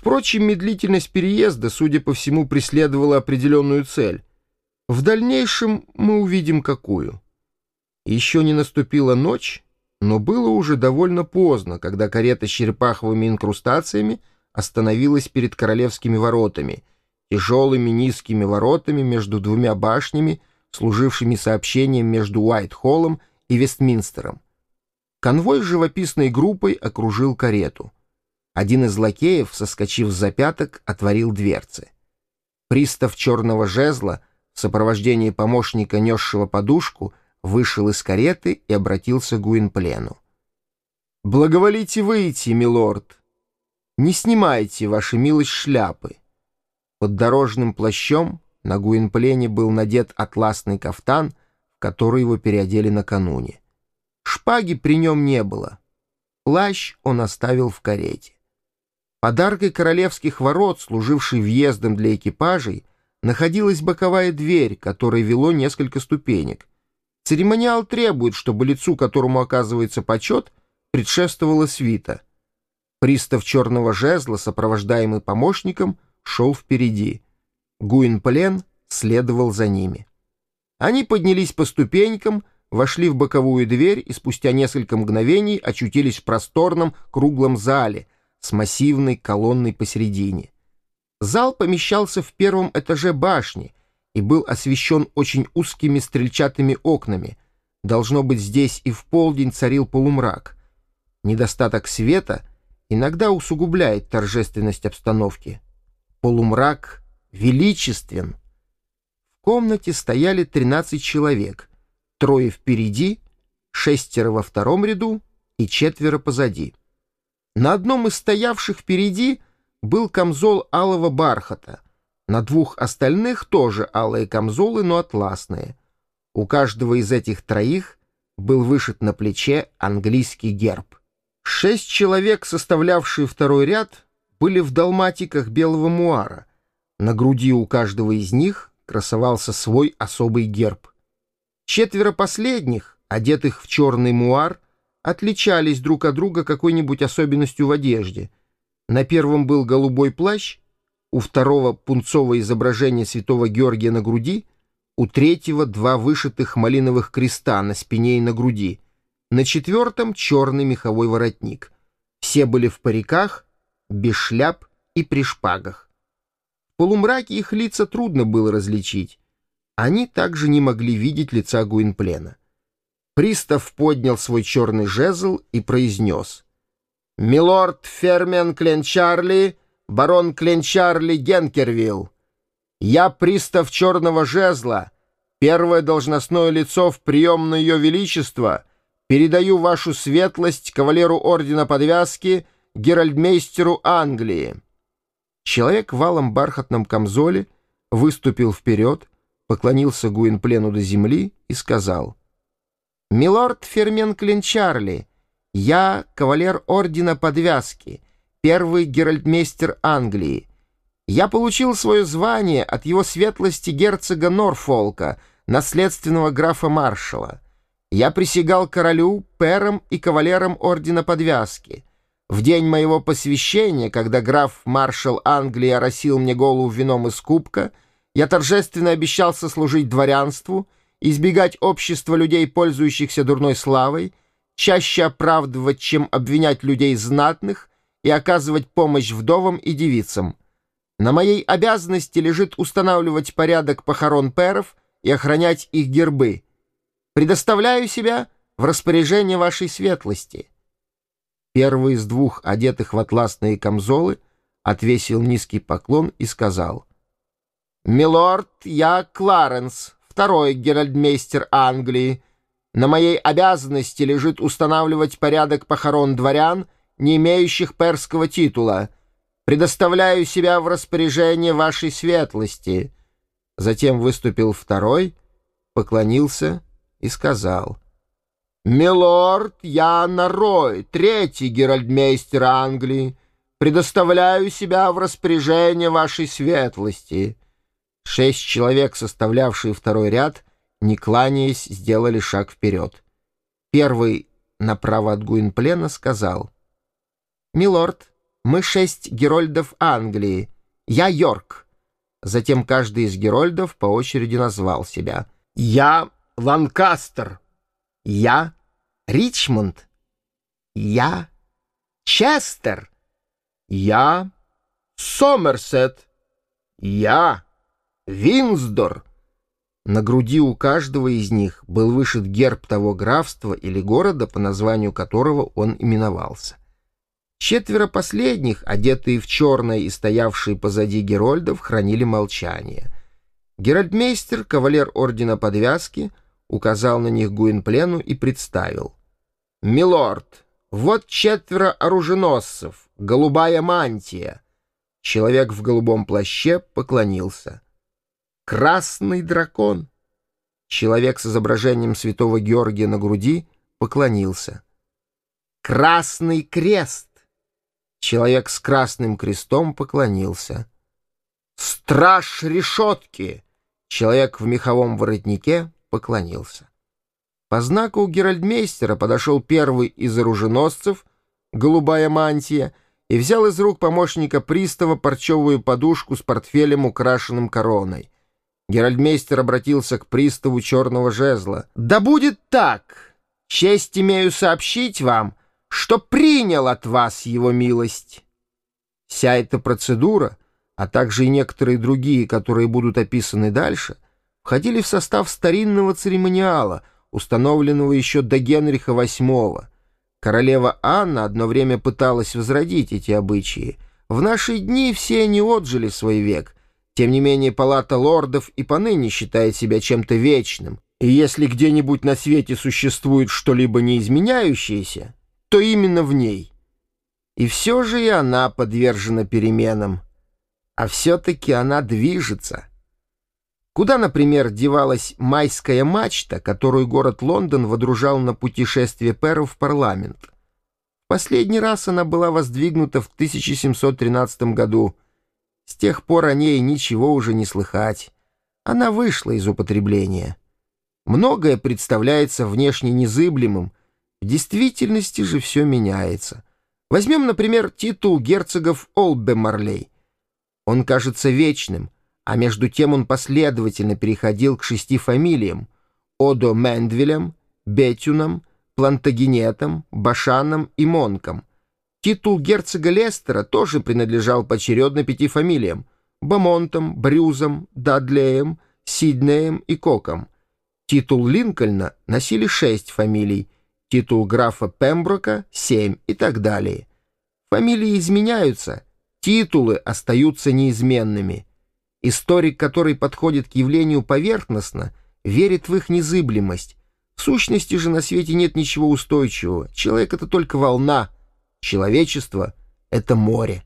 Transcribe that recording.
Впрочем, медлительность переезда, судя по всему, преследовала определенную цель. В дальнейшем мы увидим какую. Еще не наступила ночь, но было уже довольно поздно, когда карета с черепаховыми инкрустациями остановилась перед королевскими воротами, тяжелыми низкими воротами между двумя башнями, служившими сообщением между Уайт-Холлом и Вестминстером. Конвой с живописной группой окружил карету. Один из лакеев, соскочив с запяток, отворил дверцы. Пристав черного жезла в сопровождении помощника, несшего подушку, вышел из кареты и обратился к Гуинплену. «Благоволите выйти, милорд. Не снимайте, ваша милость, шляпы». Под дорожным плащом на Гуинплене был надет атласный кафтан, в который его переодели накануне. Шпаги при нем не было. Плащ он оставил в карете. Подаркой королевских ворот, служившей въездом для экипажей, находилась боковая дверь, которой вело несколько ступенек. Церемониал требует, чтобы лицу, которому оказывается почет, предшествовала свита. Пристав черного жезла, сопровождаемый помощником, шел впереди. Гуинплен следовал за ними. Они поднялись по ступенькам, вошли в боковую дверь и спустя несколько мгновений очутились в просторном круглом зале — с массивной колонной посередине. Зал помещался в первом этаже башни и был освещен очень узкими стрельчатыми окнами. Должно быть, здесь и в полдень царил полумрак. Недостаток света иногда усугубляет торжественность обстановки. Полумрак величествен. В комнате стояли 13 человек, трое впереди, шестеро во втором ряду и четверо позади. На одном из стоявших впереди был камзол алого бархата, на двух остальных тоже алые камзолы, но атласные. У каждого из этих троих был вышит на плече английский герб. Шесть человек, составлявшие второй ряд, были в далматиках белого муара. На груди у каждого из них красовался свой особый герб. Четверо последних, одетых в черный муар, отличались друг от друга какой-нибудь особенностью в одежде. На первом был голубой плащ, у второго пунцовое изображение святого Георгия на груди, у третьего два вышитых малиновых креста на спине и на груди, на четвертом черный меховой воротник. Все были в париках, без шляп и при шпагах. В полумраке их лица трудно было различить. Они также не могли видеть лица Гуинплена. Пристав поднял свой черный жезл и произнес. «Милорд Фермен Кленчарли, барон Кленчарли Генкервилл, я пристав черного жезла, первое должностное лицо в прием на ее величество, передаю вашу светлость кавалеру ордена подвязки геральдмейстеру Англии». Человек в валом бархатном камзоле выступил вперед, поклонился Гуинплену до земли и сказал — «Милорд Фермен Клинчарли, я кавалер Ордена Подвязки, первый геральдмейстер Англии. Я получил свое звание от его светлости герцога Норфолка, наследственного графа-маршала. Я присягал королю, перам и кавалерам Ордена Подвязки. В день моего посвящения, когда граф-маршал Англии оросил мне голову вином из кубка, я торжественно обещался служить дворянству — избегать общества людей, пользующихся дурной славой, чаще оправдывать, чем обвинять людей знатных и оказывать помощь вдовам и девицам. На моей обязанности лежит устанавливать порядок похорон перов и охранять их гербы. Предоставляю себя в распоряжение вашей светлости». Первый из двух, одетых в атласные камзолы, отвесил низкий поклон и сказал, «Милорд, я Кларенс, второй геральдмейстер Англии. На моей обязанности лежит устанавливать порядок похорон дворян, не имеющих перского титула. Предоставляю себя в распоряжение вашей светлости». Затем выступил второй, поклонился и сказал. «Милорд, я Нарой, третий геральдмейстер Англии. Предоставляю себя в распоряжение вашей светлости». Шесть человек, составлявшие второй ряд, не кланяясь, сделали шаг вперед. Первый, направо от Гуинплена, сказал, «Милорд, Мы шесть герольдов Англии. Я Йорк». Затем каждый из герольдов по очереди назвал себя. «Я Ланкастер». «Я Ричмонд». «Я Честер». «Я Сомерсет». «Я Винсдор». На груди у каждого из них был вышит герб того графства или города, по названию которого он именовался. Четверо последних, одетые в черное и стоявшие позади герольдов, хранили молчание. Геральдмейстер, кавалер ордена подвязки, указал на них Гуинплену и представил. «Милорд, вот четверо оруженосцев, голубая мантия». Человек в голубом плаще поклонился. «Красный дракон». Человек с изображением святого Георгия на груди поклонился. «Красный крест». Человек с красным крестом поклонился. «Страж решетки!» Человек в меховом воротнике поклонился. По знаку геральдмейстера подошел первый из оруженосцев, голубая мантия, и взял из рук помощника пристава парчевую подушку с портфелем, украшенным короной. Геральдмейстер обратился к приставу черного жезла. «Да будет так! Честь имею сообщить вам, что принял от вас его милость. Вся эта процедура, а также и некоторые другие, которые будут описаны дальше, входили в состав старинного церемониала, установленного еще до Генриха VIII. Королева Анна одно время пыталась возродить эти обычаи. В наши дни все они отжили свой век. Тем не менее, палата лордов и поныне считает себя чем-то вечным. И если где-нибудь на свете существует что-либо неизменяющееся, то именно в ней. И все же и она подвержена переменам. А все-таки она движется. Куда, например, девалась майская мачта, которую город Лондон водружал на путешествие Перу в парламент? Последний раз она была воздвигнута в 1713 году. С тех пор о ней ничего уже не слыхать. Она вышла из употребления. Многое представляется внешне незыблемым, в действительности же все меняется. Возьмем, например, титул герцогов Олбемарлей. Он кажется вечным, а между тем он последовательно переходил к шести фамилиям — Одо Мендвилям, Бетюнам, Плантагенетам, Башанам и Монкам. Титул герцога Лестера тоже принадлежал поочередно пяти фамилиям — Бамонтам, Брюзам, Дадлеем, Сиднеем и Коком. Титул Линкольна носили шесть фамилий — титул графа Пемброка — семь и так далее. Фамилии изменяются, титулы остаются неизменными. Историк, который подходит к явлению поверхностно, верит в их незыблемость. В сущности же на свете нет ничего устойчивого. Человек — это только волна, человечество — это море.